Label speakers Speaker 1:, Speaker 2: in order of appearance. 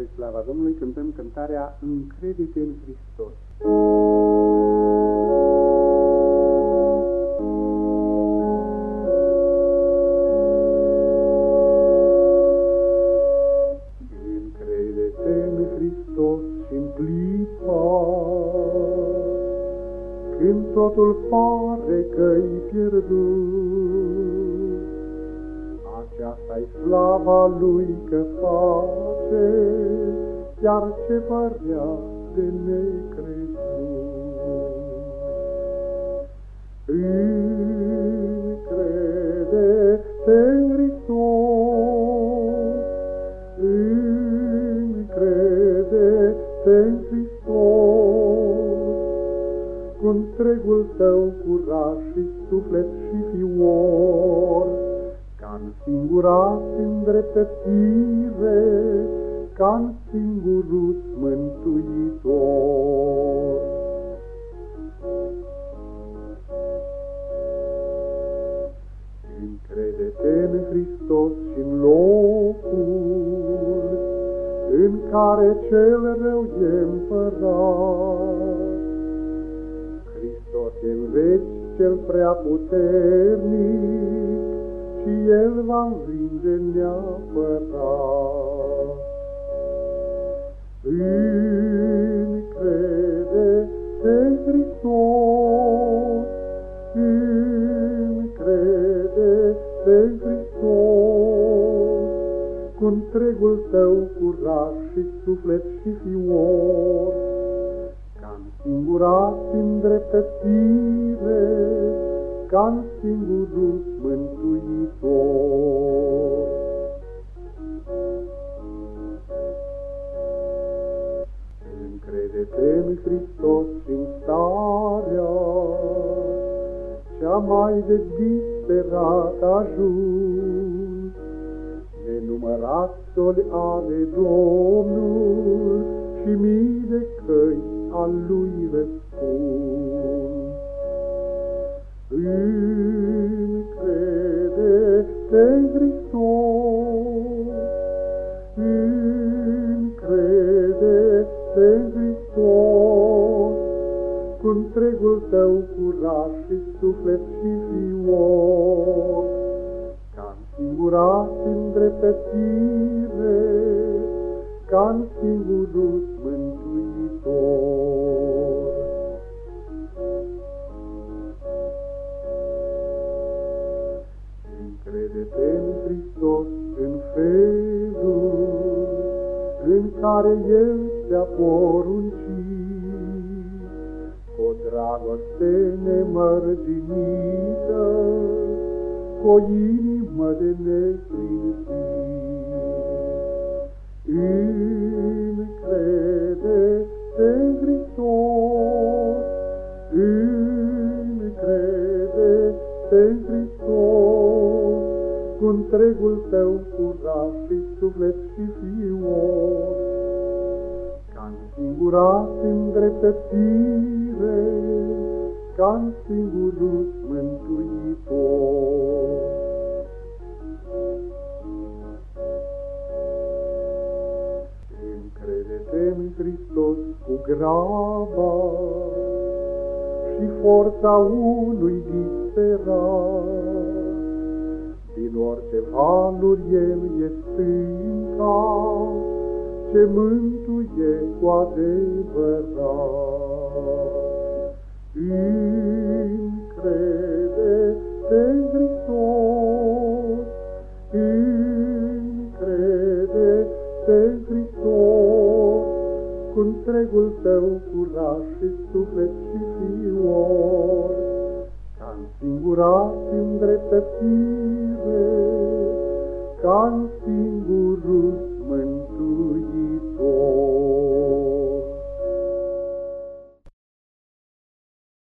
Speaker 1: Spre slava Domnului cântăm cântarea Încredete în Hristos. Încredete în Hristos și în clipa Când totul pare că-i pierdut Aceasta-i slava Lui că face Chiar ce părea de necrezut. Încrede-te în Hristos, Încrede-te în Hristos, Cu întregul tău curaj și suflet și fior, ca-n singurat în dreptățire, ca-n singurul mântuitor. Încrede-te în Hristos și în locul în care cel rău e împărat. Hristos e în veci cel prea puternic, și El va învinge neapărat. Încrede-te Hristos, încrede-te Hristos, cu întregul tău curaj și suflet și fior, ca-n singurat în dreptățire, ca-n singurul mântuitor. Încrede-te în Hristos și în starea cea mai de disperat ajuns. Nenumărat soli are Domnul și mii de căi al lui răspund. Hristos, încrede-te în Hristos, cu întregul tău curaj și suflet și fior, ca-n singurat în dreptățire, ca-n singurul mântuitor. Crede-te în Hristos în felul în care El ți-a poruncit, cu o dragoste nemărginită, cu o inimă de neclintit. Încrede-te tău curaj și suflet și fior, ca-n singurat în dreptățire, ca-n singurul mântuitor. Încrede-te în Hristos cu graba și forța unui disperat, din orice valuri El e stânca, ce mântuie cu adevărat. Încrede-te în Hristos, încrede-te în Hristos, cu întregul tău curaj și suflet și fior, ca-n singurat în dreptățire, ca-n singurul